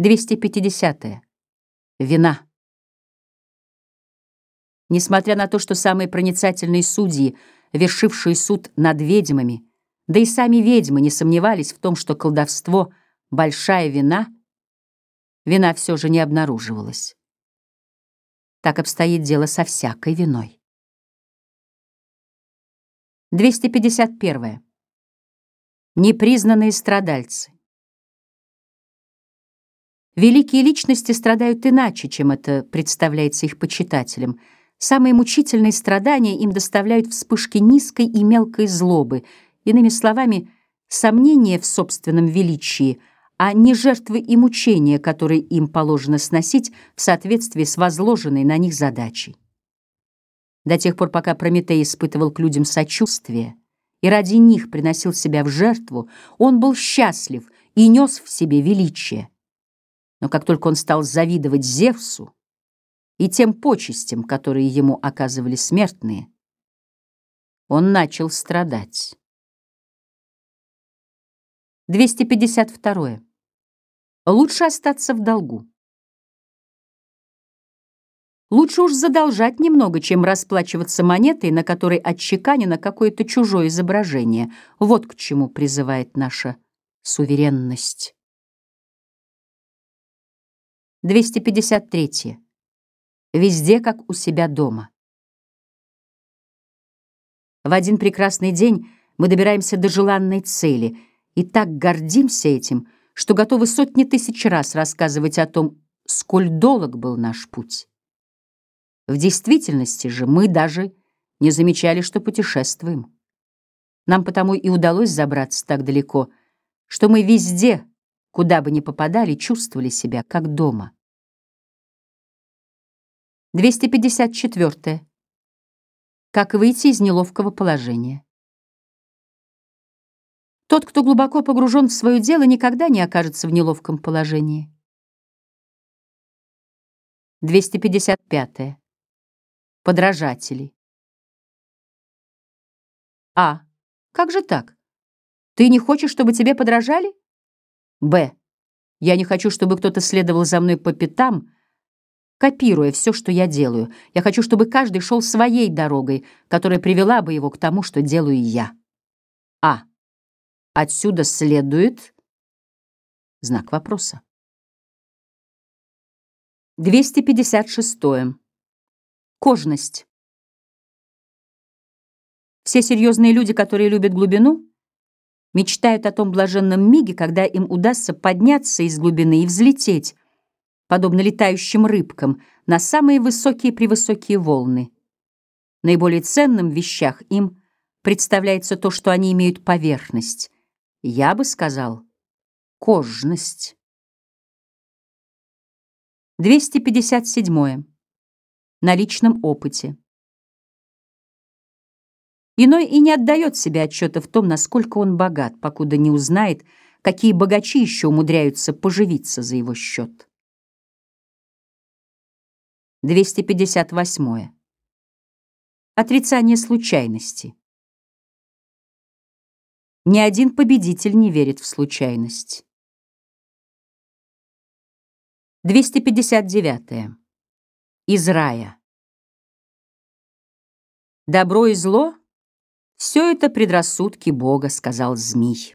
250. -е. Вина. Несмотря на то, что самые проницательные судьи, вершившие суд над ведьмами, да и сами ведьмы не сомневались в том, что колдовство — большая вина, вина все же не обнаруживалась. Так обстоит дело со всякой виной. 251. Непризнанные страдальцы. Великие личности страдают иначе, чем это представляется их почитателям. Самые мучительные страдания им доставляют вспышки низкой и мелкой злобы, иными словами, сомнения в собственном величии, а не жертвы и мучения, которые им положено сносить в соответствии с возложенной на них задачей. До тех пор, пока Прометей испытывал к людям сочувствие и ради них приносил себя в жертву, он был счастлив и нес в себе величие. Но как только он стал завидовать Зевсу и тем почестям, которые ему оказывали смертные, он начал страдать. 252. Лучше остаться в долгу. Лучше уж задолжать немного, чем расплачиваться монетой, на которой отчеканено какое-то чужое изображение. Вот к чему призывает наша суверенность. 253. Везде, как у себя дома. В один прекрасный день мы добираемся до желанной цели и так гордимся этим, что готовы сотни тысяч раз рассказывать о том, сколь долг был наш путь. В действительности же мы даже не замечали, что путешествуем. Нам потому и удалось забраться так далеко, что мы везде Куда бы ни попадали, чувствовали себя как дома. 254. Как выйти из неловкого положения? Тот, кто глубоко погружен в свое дело, никогда не окажется в неловком положении. 255. Подражатели. А. Как же так? Ты не хочешь, чтобы тебе подражали? Б. Я не хочу, чтобы кто-то следовал за мной по пятам, копируя все, что я делаю. Я хочу, чтобы каждый шел своей дорогой, которая привела бы его к тому, что делаю я. А. Отсюда следует... Знак вопроса. 256. Кожность. Все серьезные люди, которые любят глубину, мечтают о том блаженном миге, когда им удастся подняться из глубины и взлететь, подобно летающим рыбкам, на самые высокие-превысокие волны. Наиболее ценным в вещах им представляется то, что они имеют поверхность. Я бы сказал, кожность. 257. На личном опыте. Иной и не отдает себе отчета в том, насколько он богат, покуда не узнает, какие богачи еще умудряются поживиться за его счет. 258. Отрицание случайности. Ни один победитель не верит в случайность. 259. Из рая. Добро и зло — все это предрассудки Бога, сказал змей.